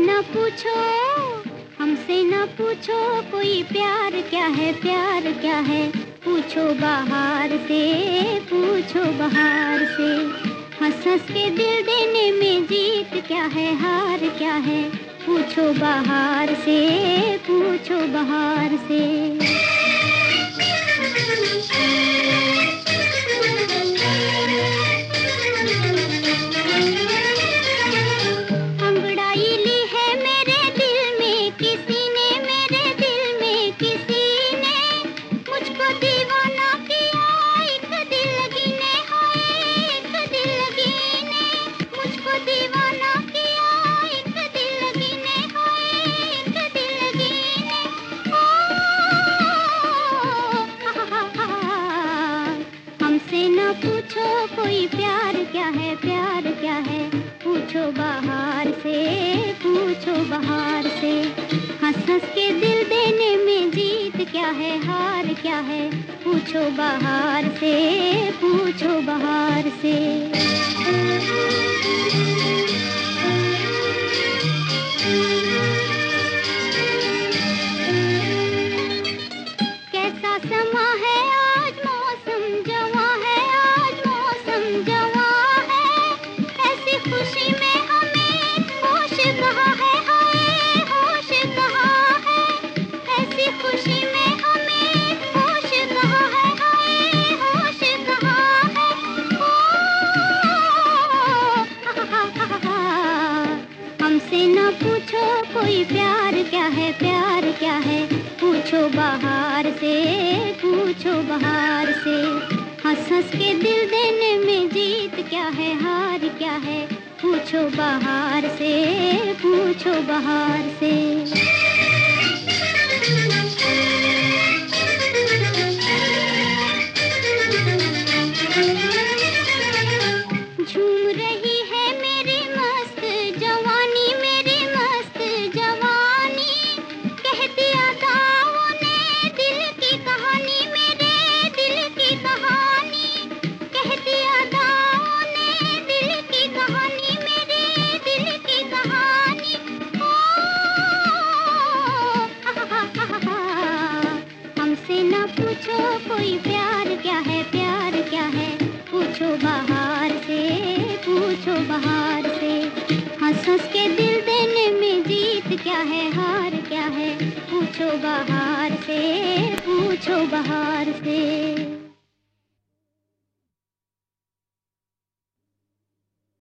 न पूछो, हमसे न पूछो कोई प्यार क्या है, प्यार क्या है। पूछो बाहर से, पूछो बाहर से। हंस हंस के दिल देने में जीत क्या है, हार क्या है। पूछो बाहर से, पूछो बाहर से। प्यार क्या है, प्यार क्या है? पूछो बाहर से, पूछो बाहर से। हंस हंस के दिल देने में जीत क्या है, हार क्या है? पूछो बाहर से, पूछो बाहर से। कोई प्यार क्या है, प्यार क्या है? पूछो बाहर से, पूछो बाहर से। हंस हंस के दिल देने में जीत क्या है, हार क्या है? पूछो बाहर से, पूछो बाहर से। कोई प्यार क्या है, प्यार क्या है? पूछो बाहर से, पूछो बाहर से। हंस हंस के दिल देने में जीत क्या है, हार क्या है? पूछो बाहर से